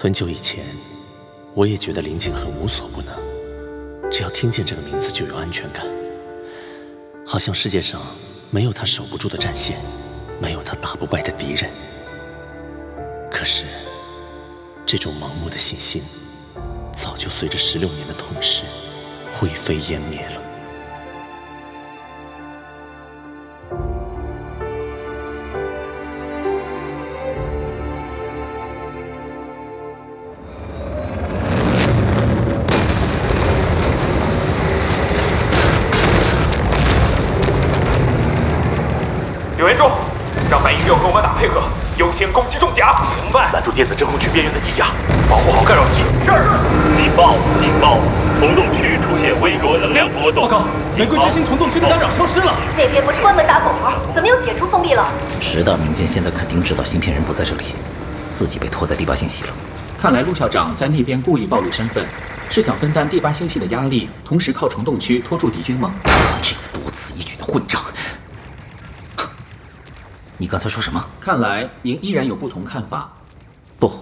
很久以前，我也觉得林静很无所不能，只要听见这个名字就有安全感，好像世界上没有他守不住的战线，没有他打不败的敌人。可是，这种盲目的信心，早就随着十六年的痛失，灰飞烟灭了。失了。那边不是关门打狗吗？怎么又解除封闭了？十大民间现在肯定知道芯片人不在这里，自己被拖在第八星系了。看来陆校长在那边故意暴露身份，是想分担第八星系的压力，同时靠虫洞区拖住敌军吗？这个多此一举的混账！你刚才说什么？看来您依然有不同看法。不，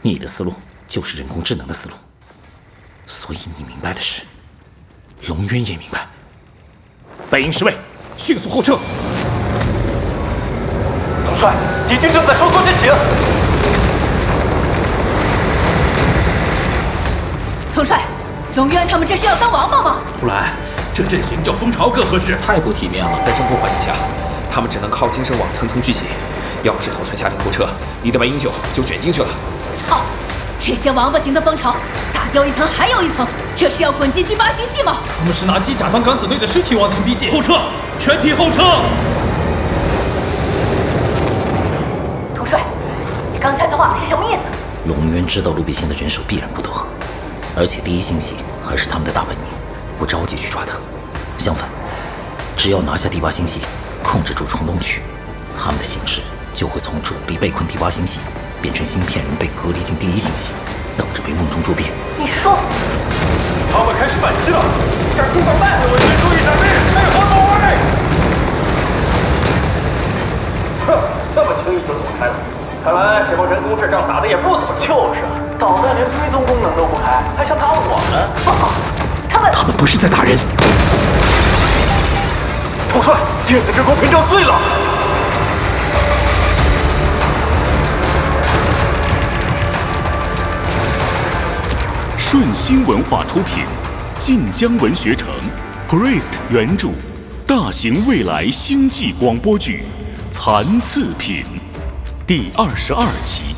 你的思路就是人工智能的思路，所以你明白的是，龙渊也明白。白营十位，迅速后撤。统帅，敌军正在收缩阵型。统帅，龙渊他们这是要当王八吗？胡兰，这阵型叫蜂巢更合适。太不体面了，在这波环境下。他们只能靠精神网层层聚集，要不是统帅下令后撤，你的白英九就卷进去了。操！这些王八型的蜂巢，打掉一层还有一层，这是要滚进第八星系吗？他们是拿机甲当敢死队的尸体往前逼近。后撤，全体后撤！统帅，你刚才的话是什么意思？龙渊知道陆必星的人手必然不多，而且第一星系还是他们的大本营，不着急去抓他。相反，只要拿下第八星系。控制住虫洞区，他们的形势就会从主力被困第八星系，变成芯片人被隔离进第一星系，等着被瓮中捉鳖。你说，他们开始反击了！闪出导弹，我先注意闪避，配合走位。哼，这么轻易就躲开了，看来这帮人工智障打的也不怎么。就是，导弹连追踪功能都不开，还想打我们？报告，他们他们不是在打人。统帅，电子真空屏障碎了。顺心文化出品，晋江文学城，Priest 原著，大型未来星际广播剧《残次品》第二十二期。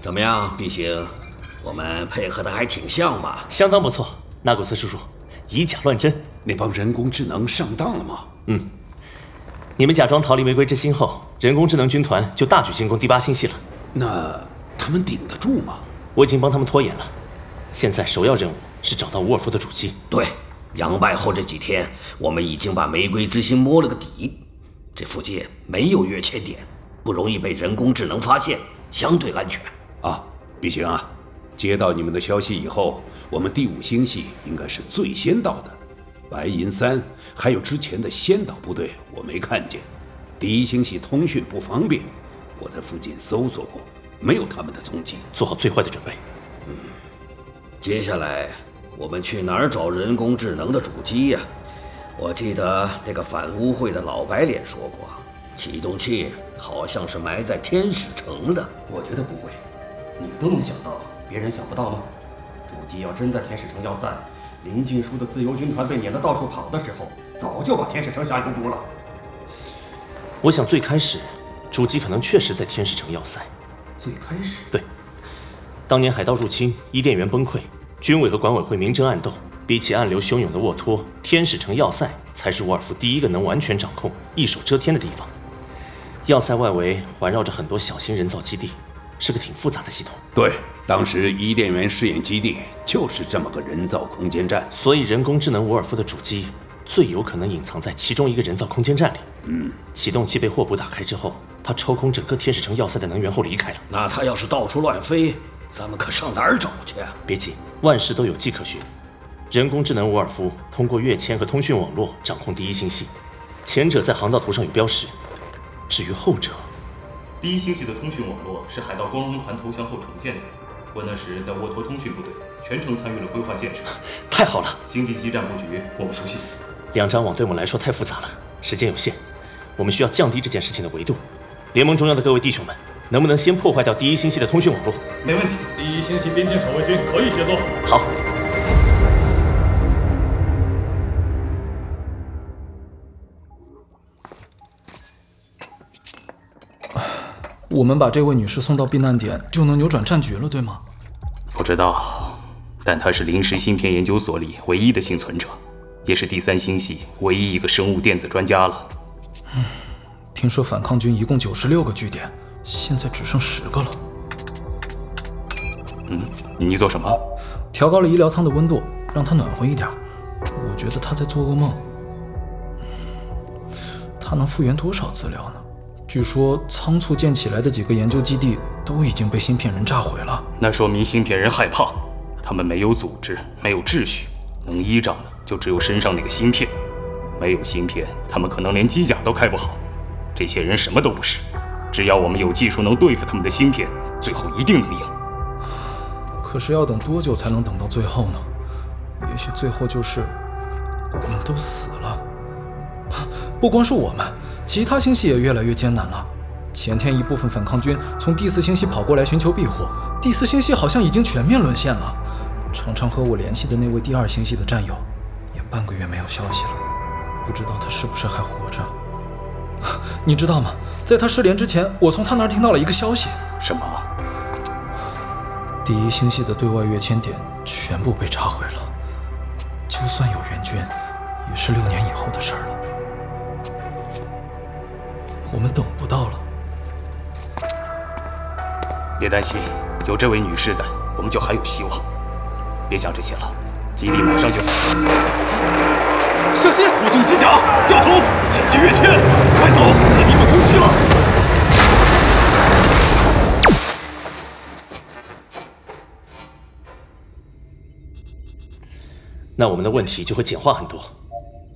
怎么样，毕行？我们配合的还挺像吧？相当不错，纳古斯叔叔，以假乱真。那帮人工智能上当了吗？嗯，你们假装逃离玫瑰之心后，人工智能军团就大举进攻第八星系了。那他们顶得住吗？我已经帮他们拖延了，现在首要任务是找到沃尔夫的主机。对，杨败后这几天，我们已经把玫瑰之心摸了个底，这附近没有跃迁点，不容易被人工智能发现，相对安全。啊，毕行啊，接到你们的消息以后，我们第五星系应该是最先到的。白银三还有之前的先导部队，我没看见。第一星系通讯不方便，我在附近搜索过，没有他们的踪迹。做好最坏的准备。嗯，接下来我们去哪儿找人工智能的主机呀？我记得那个反污会的老白脸说过，启动器好像是埋在天使城的。我觉得不会。你都能想到，别人想不到吗？主机要真在天使城要塞，林静书的自由军团被撵得到处跑的时候，早就把天使城下油锅了。我想最开始，主机可能确实在天使城要塞。最开始？对。当年海盗入侵，伊甸园崩溃，军委和管委会明争暗斗，比起暗流汹涌的沃托，天使城要塞才是沃尔夫第一个能完全掌控、一手遮天的地方。要塞外围环绕着很多小型人造基地。是个挺复杂的系统。对，当时伊甸园试验基地就是这么个人造空间站，所以人工智能伍尔夫的主机最有可能隐藏在其中一个人造空间站里。嗯，启动器被霍普打开之后，他抽空整个天使城要塞的能源后离开了。那他要是到处乱飞，咱们可上哪儿找去？啊别急，万事都有迹可循。人工智能伍尔夫通过跃迁和通讯网络掌控第一星系，前者在航道图上有标识。至于后者，第一星系的通讯网络是海盗光荣团投降后重建的。我那时在沃托通讯部队，全程参与了规划建设。太好了，星际基站布局我不熟悉。两张网对我们来说太复杂了，时间有限，我们需要降低这件事情的维度。联盟中央的各位弟兄们，能不能先破坏掉第一星系的通讯网络？没问题。第一星系边境守卫军可以协作。好。我们把这位女士送到避难点，就能扭转战局了，对吗？不知道，但她是临时芯片研究所里唯一的幸存者，也是第三星系唯一一个生物电子专家了。嗯，听说反抗军一共九十六个据点，现在只剩十个了。嗯，你做什么？调高了医疗舱的温度，让它暖和一点。我觉得她在做噩梦。她能复原多少资料呢？据说仓促建起来的几个研究基地都已经被芯片人炸毁了。那说明芯片人害怕，他们没有组织，没有秩序，能依仗的就只有身上那个芯片。没有芯片，他们可能连机甲都开不好。这些人什么都不是，只要我们有技术能对付他们的芯片，最后一定能赢。可是要等多久才能等到最后呢？也许最后就是我们都死了。不光是我们。其他星系也越来越艰难了。前天一部分反抗军从第四星系跑过来寻求庇护，第四星系好像已经全面沦陷了。常常和我联系的那位第二星系的战友，也半个月没有消息了，不知道他是不是还活着。你知道吗？在他失联之前，我从他那儿听到了一个消息。什么？第一星系的对外跃迁点全部被炸毁了。就算有援军，也是六年以后的事儿了。我们等不到了。别担心，有这位女士在，我们就还有希望。别想这些了，基地马上就……小心！护送机甲，掉头，紧急跃迁，快走！基地被攻击了。那我们的问题就会简化很多。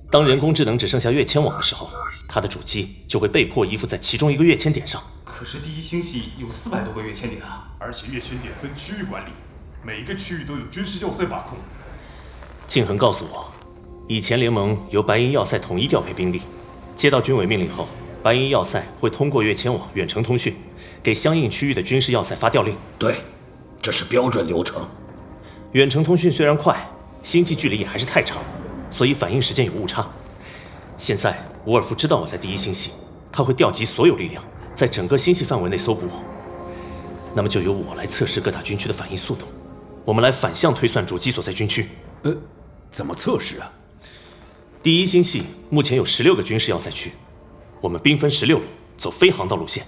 当人工智能只剩下跃迁网的时候，它的主机就会被迫依附在其中一个跃迁点上。可是第一星系有四百多个跃迁点啊，而且跃迁点分区域管理，每一个区域都有军事要塞把控。静恒告诉我，以前联盟由白银要塞统一调配兵力，接到军委命令后，白银要塞会通过跃迁网远程通讯，给相应区域的军事要塞发调令。对，这是标准流程。远程通讯虽然快，星际距离也还是太长。所以反应时间有误差。现在伍尔夫知道我在第一星系，他会调集所有力量，在整个星系范围内搜捕我。那么就由我来测试各大军区的反应速度。我们来反向推算主机所在军区。呃，怎么测试啊？第一星系目前有十六个军事要塞区，我们兵分十六路，走非航道路线。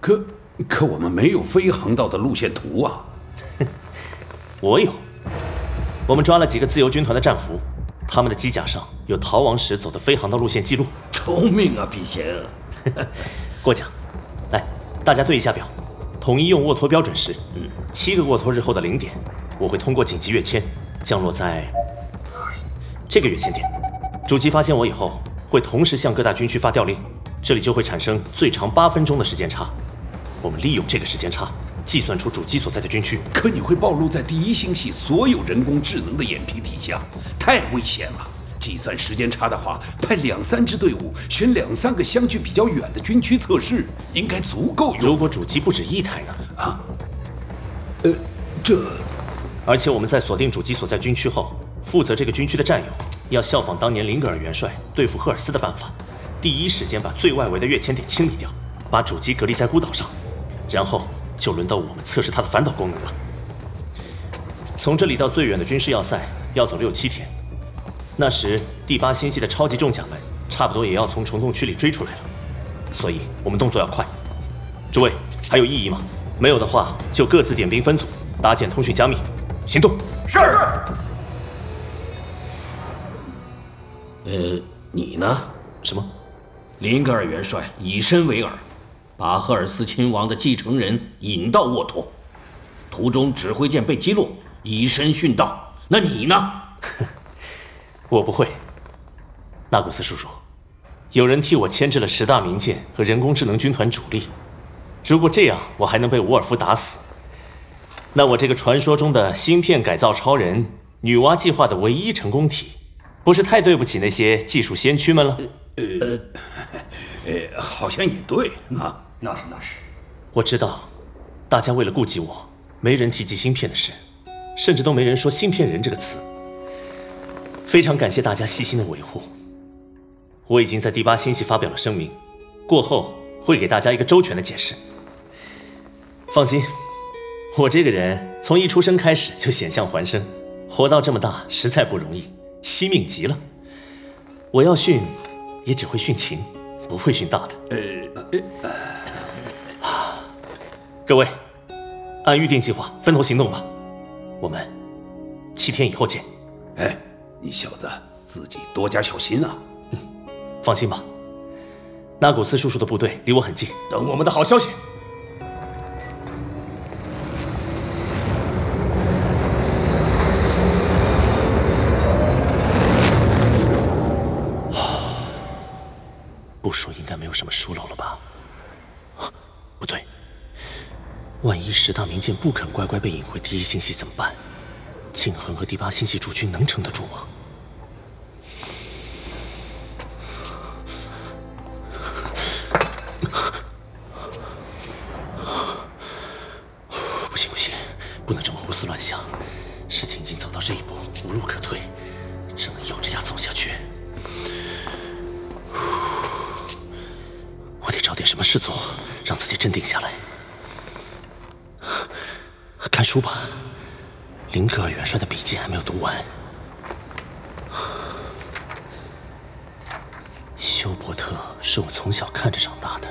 可可我们没有非航道的路线图啊。我有。我们抓了几个自由军团的战俘。他们的机甲上有逃亡时走的飞航道路线记录。聪明啊，毕贤。过奖。来，大家对一下表，统一用沃托标准时，嗯，七个沃托日后的零点，我会通过紧急跃迁降落在这个跃迁点。主机发现我以后，会同时向各大军区发调令，这里就会产生最长八分钟的时间差。我们利用这个时间差，计算出主机所在的军区。可你会暴露在第一星系所有人工智能的眼皮底下。太危险了！计算时间差的话，派两三支队伍，选两三个相距比较远的军区测试，应该足够用。如果主机不止一台呢？啊？呃，这……而且我们在锁定主机所在军区后，负责这个军区的战友要效仿当年林格尔元帅对付赫尔斯的办法，第一时间把最外围的跃迁点清理掉，把主机隔离在孤岛上，然后就轮到我们测试它的反导功能了。从这里到最远的军事要塞要走六七天。那时，第八星系的超级重甲们差不多也要从虫洞区里追出来了，所以我们动作要快。诸位，还有异议吗？没有的话，就各自点兵分组，搭建通讯加密，行动。是。呃，你呢？什么？林格尔元帅以身为饵，把赫尔斯亲王的继承人引到沃托，途中指挥舰被击落，以身殉道。那你呢？我不会。纳古斯叔叔，有人替我牵制了十大名剑和人工智能军团主力。如果这样我还能被伍尔夫打死，那我这个传说中的芯片改造超人、女娲计划的唯一成功体，不是太对不起那些技术先驱们了？呃，呃，好像也对啊。那是那是。我知道，大家为了顾及我，没人提及芯片的事，甚至都没人说“芯片人”这个词。非常感谢大家细心的维护。我已经在第八星系发表了声明，过后会给大家一个周全的解释。放心，我这个人从一出生开始就险象环生，活到这么大实在不容易，惜命极了。我要训，也只会训情，不会训大的。呃，各位，按预定计划分头行动吧。我们七天以后见。哎，你小子自己多加小心啊。嗯，放心吧。纳古斯叔叔的部队离我很近，等我们的好消息。剑不肯乖乖被引回第一星系怎么办？庆恒和第八星系驻军能撑得住吗？不行不行，不能这么胡思乱想。事情已经走到这一步，无路可退，只能咬着牙走下去。我得找点什么事做，让自己镇定下来。书吧，林格尔元帅的笔记还没有读完。休伯特是我从小看着长大的，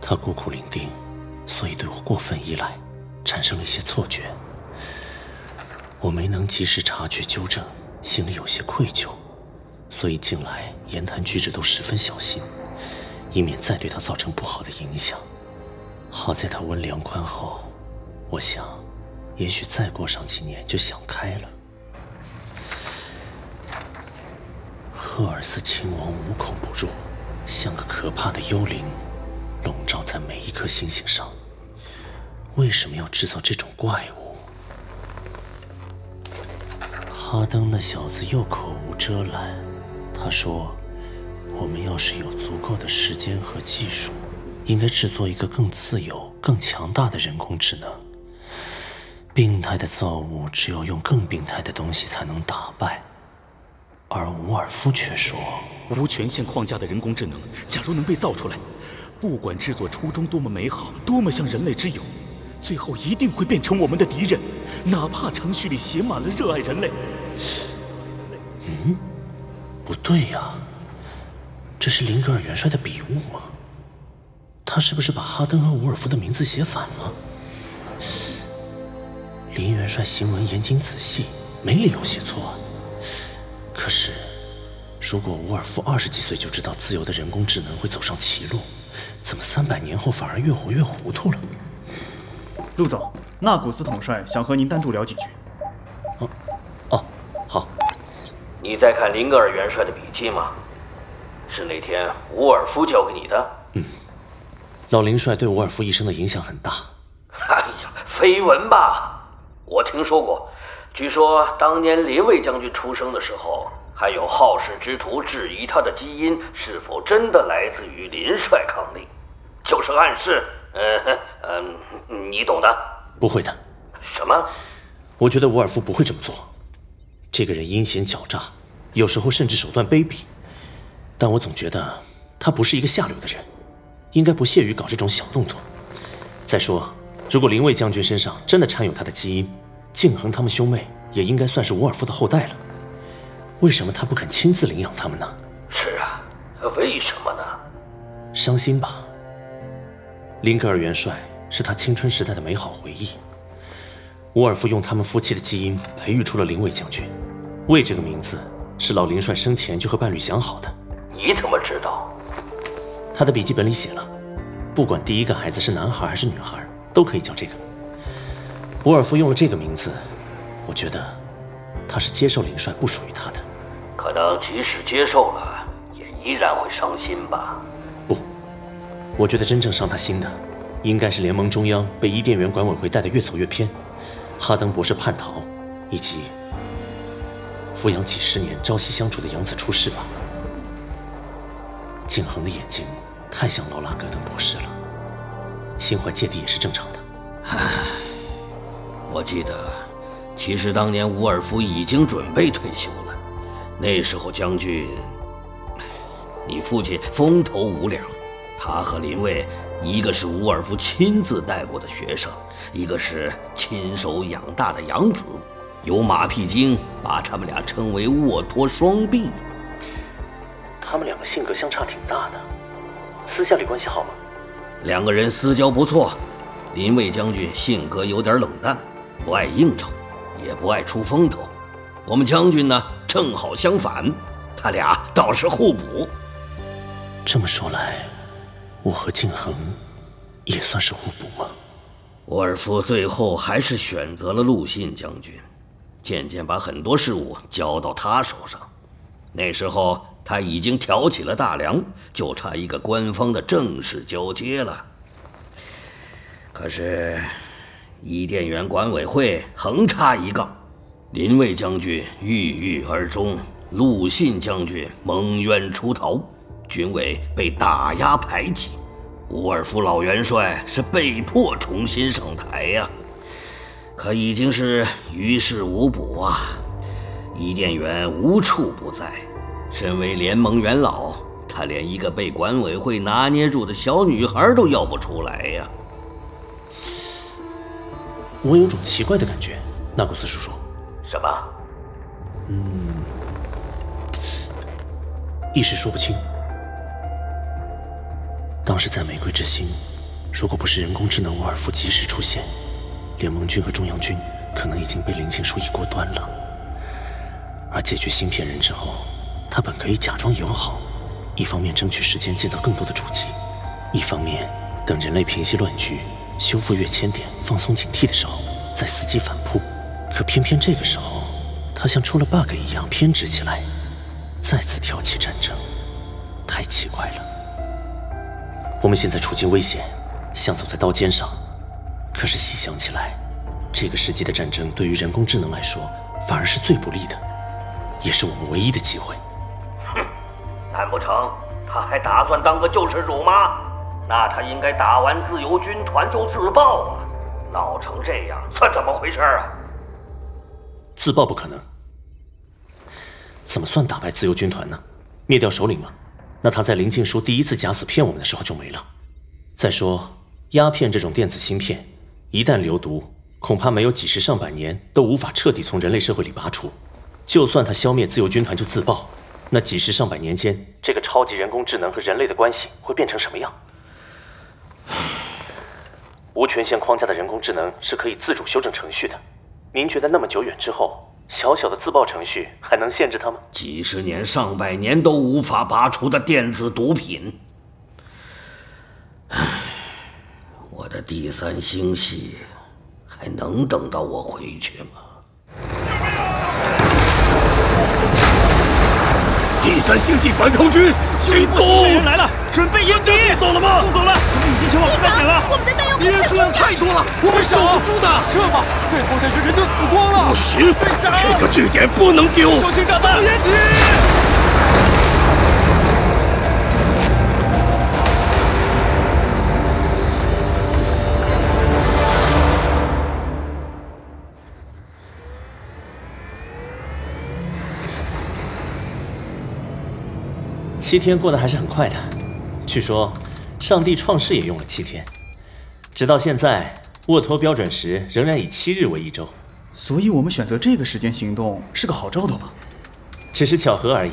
他孤苦伶仃，所以对我过分依赖，产生了一些错觉。我没能及时察觉纠正，心里有些愧疚，所以近来言谈举止都十分小心。以免再对他造成不好的影响。好在他温良宽厚，我想，也许再过上几年就想开了。赫尔斯亲王无孔不入，像个可怕的幽灵，笼罩在每一颗星星上。为什么要制造这种怪物？哈登那小子又口无遮拦，他说。我们要是有足够的时间和技术，应该制作一个更自由、更强大的人工智能。病态的造物只有用更病态的东西才能打败，而伍尔夫却说，无权限框架的人工智能，假如能被造出来，不管制作初衷多么美好，多么像人类之友，最后一定会变成我们的敌人，哪怕程序里写满了热爱人类。嗯，不对呀。这是林格尔元帅的笔误吗？他是不是把哈登和伍尔夫的名字写反了？林元帅行文严谨仔细，没理由写错。可是，如果伍尔夫二十几岁就知道自由的人工智能会走上歧路，怎么三百年后反而越活越糊涂了？陆总，纳古斯统帅想和您单独聊几句。哦，哦，好。你在看林格尔元帅的笔记吗？是那天伍尔夫交给你的。嗯，老林帅对伍尔夫一生的影响很大。哎呀，绯闻吧，我听说过。据说当年林卫将军出生的时候，还有好事之徒质疑他的基因是否真的来自于林帅康令，就是暗示。嗯嗯，你懂的。不会的。什么？我觉得伍尔夫不会这么做。这个人阴险狡诈，有时候甚至手段卑鄙。但我总觉得他不是一个下流的人，应该不屑于搞这种小动作。再说，如果林卫将军身上真的掺有他的基因，敬恒他们兄妹也应该算是伍尔夫的后代了。为什么他不肯亲自领养他们呢？是啊，为什么呢？伤心吧。林格尔元帅是他青春时代的美好回忆。伍尔夫用他们夫妻的基因培育出了林卫将军。卫这个名字是老林帅生前就和伴侣想好的。你怎么知道？他的笔记本里写了，不管第一个孩子是男孩还是女孩，都可以叫这个。伍尔夫用了这个名字，我觉得他是接受林帅不属于他的，可能即使接受了，也依然会伤心吧。不，我觉得真正伤他心的，应该是联盟中央被伊甸园管委会带得越走越偏，哈登博士叛逃，以及抚养几十年朝夕相处的养子出事吧。景恒的眼睛太像劳拉·戈登博士了，心怀芥蒂也是正常的。唉，我记得，其实当年伍尔夫已经准备退休了。那时候将军，你父亲风头无两，他和林卫，一个是伍尔夫亲自带过的学生，一个是亲手养大的养子，有马屁精把他们俩称为沃托双璧。他们两个性格相差挺大的，私下里关系好吗？两个人私交不错。林卫将军性格有点冷淡，不爱应酬，也不爱出风头。我们将军呢，正好相反，他俩倒是互补。这么说来，我和敬恒也算是互补吗？沃尔夫最后还是选择了陆信将军，渐渐把很多事物交到他手上。那时候他已经挑起了大梁，就差一个官方的正式交接了。可是，伊甸园管委会横插一杠，林卫将军郁郁而终，陆信将军蒙冤出逃，军委被打压排挤，伍尔夫老元帅是被迫重新上台呀。可已经是于事无补啊！伊甸园无处不在，身为联盟元老，他连一个被管委会拿捏住的小女孩都要不出来呀。我有种奇怪的感觉，纳古斯叔叔。什么？嗯，一时说不清。当时在玫瑰之星，如果不是人工智能沃尔夫及时出现，联盟军和中央军可能已经被林青书一锅端了。而解决芯片人之后，他本可以假装友好，一方面争取时间建造更多的主机，一方面等人类平息乱局。修复跃迁点，放松警惕的时候，再伺机反扑。可偏偏这个时候，他像出了 bug 一样偏执起来，再次挑起战争，太奇怪了。我们现在处境危险，像走在刀尖上。可是细想起来，这个世纪的战争对于人工智能来说，反而是最不利的，也是我们唯一的机会。难不成他还打算当个救世主吗？那他应该打完自由军团就自爆啊！闹成这样，算怎么回事啊？自爆不可能。怎么算打败自由军团呢？灭掉首领吗？那他在林静书第一次假死骗我们的时候就没了。再说，鸦片这种电子芯片，一旦流毒，恐怕没有几十上百年都无法彻底从人类社会里拔除。就算他消灭自由军团就自爆，那几十上百年间，这个超级人工智能和人类的关系会变成什么样？无权限框架的人工智能是可以自主修正程序的。您觉得那么久远之后，小小的自爆程序还能限制它吗？几十年、上百年都无法拔除的电子毒品。唉，我的第三星系还能等到我回去吗？三星系反抗军进攻！人来了，准备迎击！走了吗？送走了，我们已经前往开点了。我们的弹药敌人数量太多了，我们守不住的。撤吧，再拖下去人就死光了。不行，这个据点不能丢。小心炸弹！掩体。七天过得还是很快的，据说上帝创世也用了七天，直到现在，沃托标准时仍然以七日为一周，所以我们选择这个时间行动是个好兆头吧？只是巧合而已。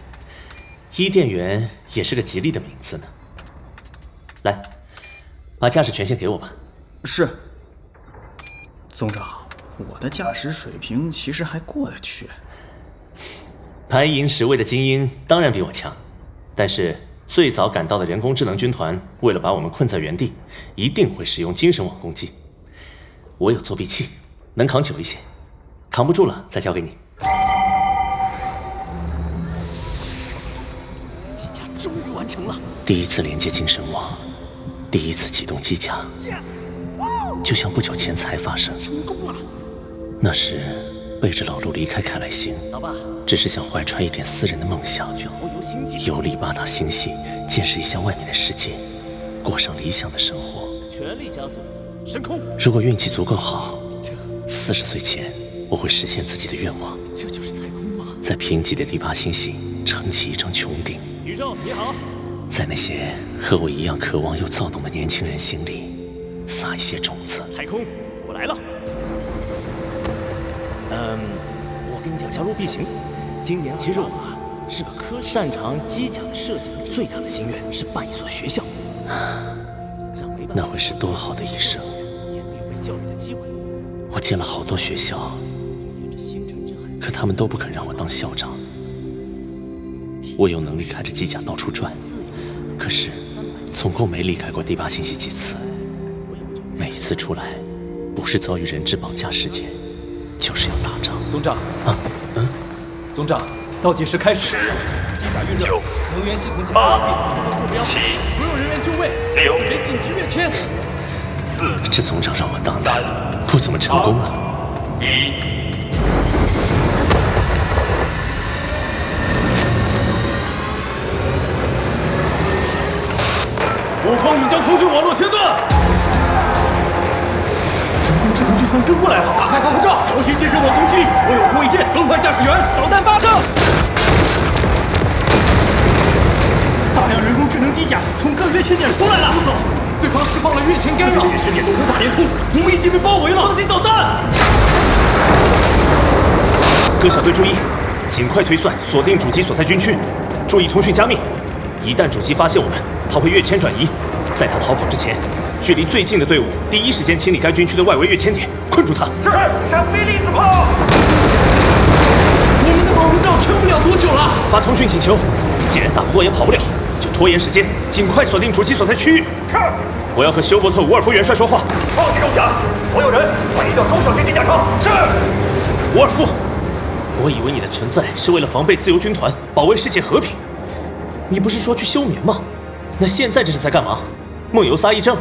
伊甸园也是个吉利的名字呢。来，把驾驶权限给我吧。是，总长，我的驾驶水平其实还过得去。白银十位的精英当然比我强，但是最早赶到的人工智能军团，为了把我们困在原地，一定会使用精神网攻击。我有作弊器，能扛久一些，扛不住了再交给你。机甲终于完成了，第一次连接精神网，第一次启动机甲，就像不久前才发生。成功了，那时。背着老陆离开凯莱星，老爸，只是想怀揣一点私人的梦想，游历八大星系，见识一下外面的世界，过上理想的生活。全力加速，升空。如果运气足够好，四十岁前我会实现自己的愿望。这就是太空吗？在贫瘠的第八星系撑起一张穹顶。宇宙你好。在那些和我一样渴望又躁动的年轻人心里，撒一些种子。太空，我来了。嗯，我跟你讲下陆必行。今年其实我啊是个科，擅长机甲的设计。最大的心愿是办一所学校。那会是多好的一生！我建了好多学校，可他们都不肯让我当校长。我有能力开着机甲到处转，可是总共没离开过第八星系几次。每一次出来，不是遭遇人质绑架事件。就是要打仗，总长啊，嗯，总长，倒计时开始，机甲运热，能源系统检查完毕，寻踪坐标，所有人员就位，六人禁止跃迁。四，这总长让我当的不怎么成功啊。一，我方已将通讯网络切断。跟过来了！打开防护罩，小心近身网攻击！所有护卫舰更换驾驶员，导弹发射！大量人工智能机甲从各跃迁点出来了！不走！对方释放了跃迁干扰，跃迁点都无法连通，我们已经被包围了！当心导弹！各小队注意，尽快推算锁定主机所在军区，注意通讯加密。一旦主机发现我们，他会跃迁转移，在他逃跑之前。距离最近的队伍，第一时间清理该军区的外围跃迁点，困住他。是，上飞粒子炮。我们的保护罩撑不了多久了。发通讯请求，既然打不过也跑不了，就拖延时间，尽快锁定主机所在区域。是。我要和休伯特·伍尔夫元帅说话。放弃装甲，所有人换一架中小型机甲车。是。伍尔夫，我以为你的存在是为了防备自由军团，保卫世界和平。你不是说去休眠吗？那现在这是在干嘛？梦游撒癔症。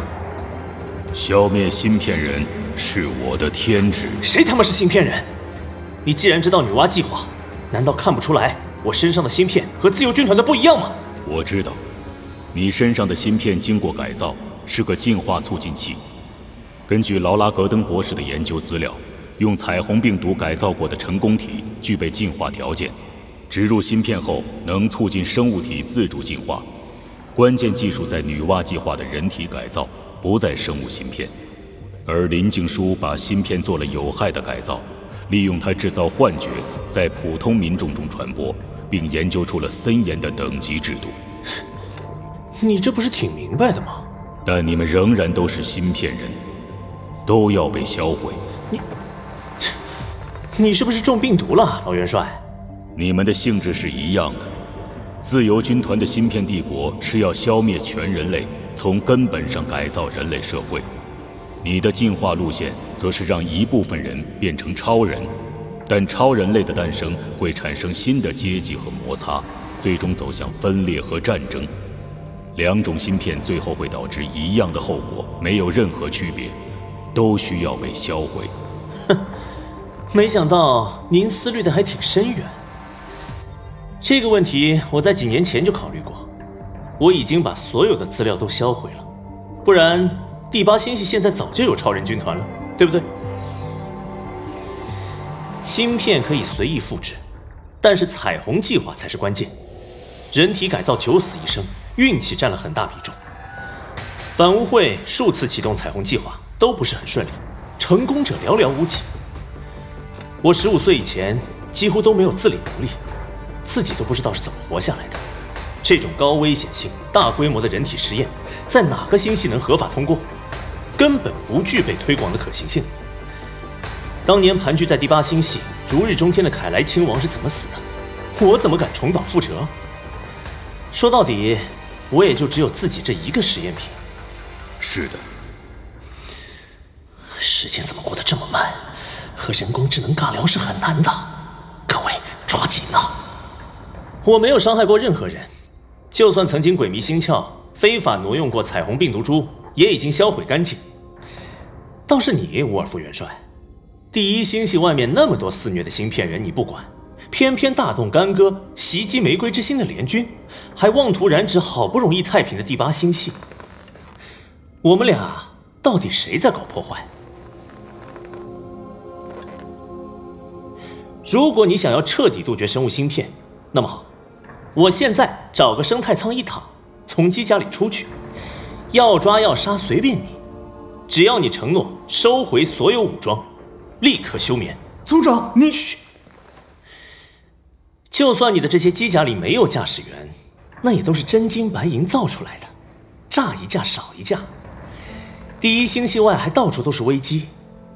消灭芯片人是我的天职。谁他妈是芯片人？你既然知道女娲计划，难道看不出来我身上的芯片和自由军团的不一样吗？我知道，你身上的芯片经过改造，是个进化促进器。根据劳拉格登博士的研究资料，用彩虹病毒改造过的成功体具备进化条件，植入芯片后能促进生物体自主进化。关键技术在女娲计划的人体改造。不再生物芯片，而林静书把芯片做了有害的改造，利用它制造幻觉，在普通民众中传播，并研究出了森严的等级制度。你这不是挺明白的吗？但你们仍然都是芯片人，都要被销毁。你，你是不是中病毒了，老元帅？你们的性质是一样的。自由军团的芯片帝国是要消灭全人类。从根本上改造人类社会，你的进化路线则是让一部分人变成超人，但超人类的诞生会产生新的阶级和摩擦，最终走向分裂和战争。两种芯片最后会导致一样的后果，没有任何区别，都需要被销毁。哼，没想到您思虑的还挺深远。这个问题我在几年前就考虑过。我已经把所有的资料都销毁了，不然第八星系现在早就有超人军团了，对不对？芯片可以随意复制，但是彩虹计划才是关键。人体改造九死一生，运气占了很大比重。反乌会数次启动彩虹计划都不是很顺利，成功者寥寥无几。我十五岁以前几乎都没有自理能力，自己都不知道是怎么活下来的。这种高危险性、大规模的人体实验，在哪个星系能合法通过？根本不具备推广的可行性。当年盘踞在第八星系、如日中天的凯莱亲王是怎么死的？我怎么敢重蹈覆辙？说到底，我也就只有自己这一个实验品。是的。时间怎么过得这么慢？和人工智能尬聊是很难的。各位，抓紧啊！我没有伤害过任何人。就算曾经鬼迷心窍，非法挪用过彩虹病毒株，也已经销毁干净。倒是你，沃尔夫元帅，第一星系外面那么多肆虐的芯片人，你不管，偏偏大动干戈，袭击玫瑰之心的联军，还妄图染指好不容易太平的第八星系。我们俩到底谁在搞破坏？如果你想要彻底杜绝生物芯片，那么好，我现在找个生态舱一躺，从机甲里出去，要抓要杀随便你，只要你承诺收回所有武装，立刻休眠。组长，你嘘，就算你的这些机甲里没有驾驶员，那也都是真金白银造出来的，炸一架少一架。第一星系外还到处都是危机，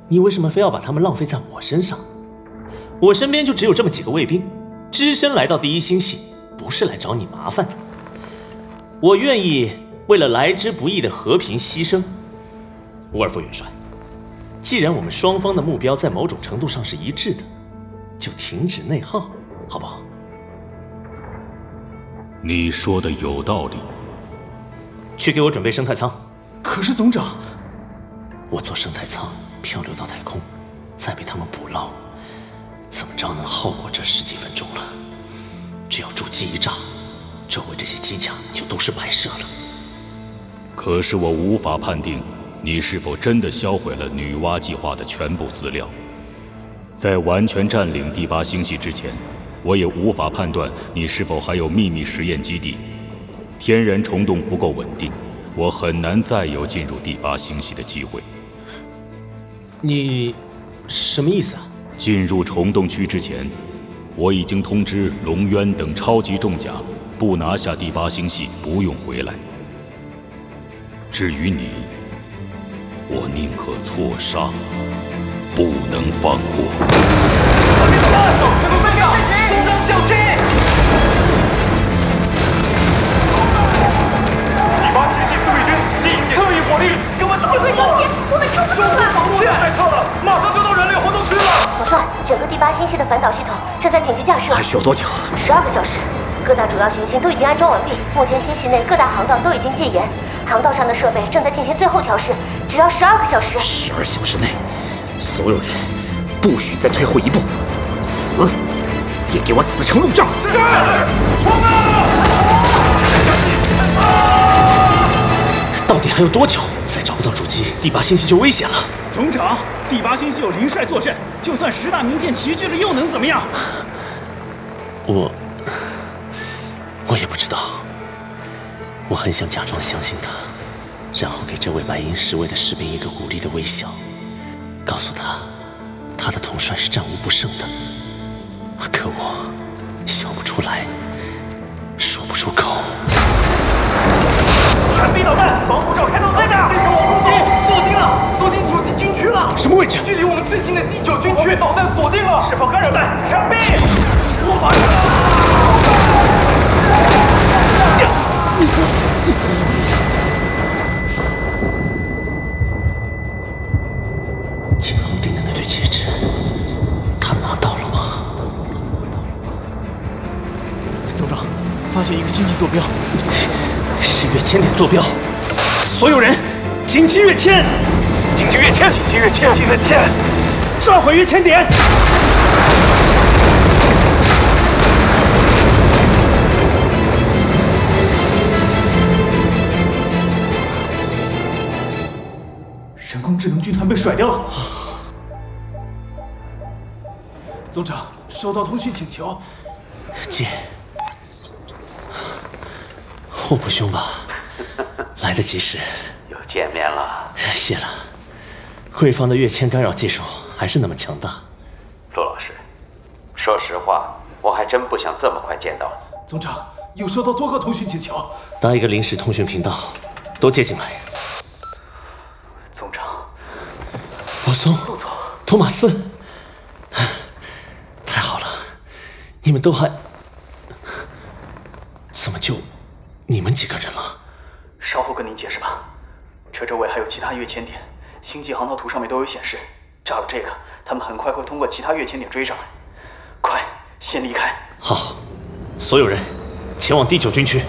你为什么非要把他们浪费在我身上？我身边就只有这么几个卫兵，只身来到第一星系，不是来找你麻烦的。我愿意为了来之不易的和平牺牲。乌尔夫元帅，既然我们双方的目标在某种程度上是一致的，就停止内耗，好不好？你说的有道理。去给我准备生态舱。可是总长，我坐生态舱漂流到太空，再被他们捕捞。怎么着能耗过这十几分钟了？只要主机一炸，周围这些机甲就都是摆设了。可是我无法判定你是否真的销毁了女娲计划的全部资料。在完全占领第八星系之前，我也无法判断你是否还有秘密实验基地。天然虫洞不够稳定，我很难再有进入第八星系的机会。你什么意思啊？进入虫洞区之前，我已经通知龙渊等超级重甲，不拿下第八星系不用回来。至于你，我宁可错杀，不能放过。第八星系自卫军吸引特异火力，给我们打死！我们撑不住了！防护线太差了，马上就到整个第八星系的反导系统正在紧急架设。还需要多久？十二个小时。各大主要行星都已经安装完毕，目前星系内各大航道都已经戒严，航道上的设备正在进行最后调试，只要十二个小时。十二小时内，所有人不许再退后一步，死也给我死成路障！是，冲啊！到底还有多久？再找不到主机，第八星系就危险了。总长，第八星系有林帅坐镇，就算十大名剑齐聚了，又能怎么样？我，我也不知道。我很想假装相信他，然后给这位白银侍卫的士兵一个鼓励的微笑，告诉他，他的统帅是战无不胜的。可我笑不出来，说不出口。什么位置？距离我们最近的第九军区，导弹锁定了，释放干扰弹，闪避！我马金恒定的那对戒指，他拿到了吗？总长，发现一个星际坐标，是跃迁点坐标。所有人，紧急跃迁！紧急跃迁！紧急跃迁！紧急跃迁！召回跃迁点！人工智能军团被甩掉了。总长，收到通讯请求。接。我不凶吧？来得及时。又见面了。谢了。贵方的跃迁干扰技术还是那么强大。陆老师，说实话，我还真不想这么快见到你。总长，有收到多个通讯请求。搭一个临时通讯频道，都接进来。总长，保松，陆总，托马斯，太好了，你们都还……怎么就你们几个人了？稍后跟您解释吧。车周围还有其他跃迁点，星际航道图上面都有显示炸了这个他们很快会通过其他跃迁点追上来。快先离开。好所有人前往第九军区。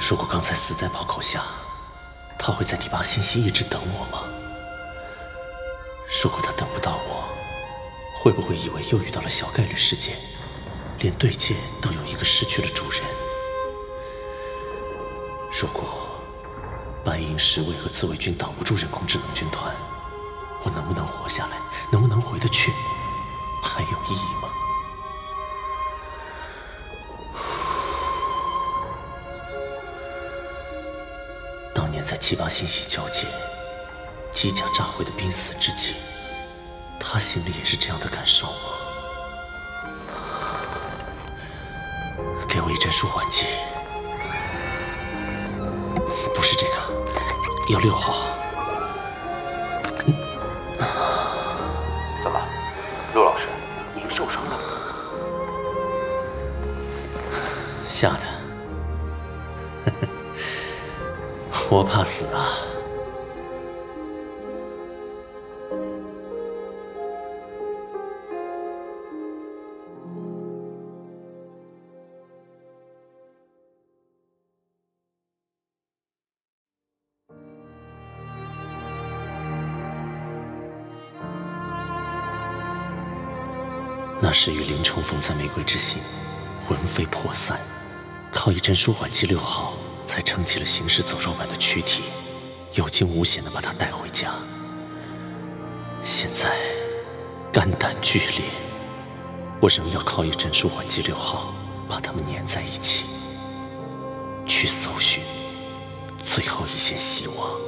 如果刚才死在炮口下他会在第八星系一直等我吗？如果他等不到我会不会以为又遇到了小概率事件？连对戒都有一个失去了主人。如果白银十卫和自卫军挡不住人工智能军团，我能不能活下来？能不能回得去？还有意义吗？当年在七八星系交界，机甲炸毁的濒死之际，他心里也是这样的感受吗？给我一针舒缓剂，个，要六号。怎么，陆老师，您受伤了？吓的，我怕死啊！那时与林冲逢在玫瑰之心，魂飞魄散，靠一针舒缓剂六号才撑起了行尸走肉般的躯体，有惊无险地把他带回家。现在肝胆俱裂，我仍要靠一针舒缓剂六号把他们粘在一起，去搜寻最后一线希望。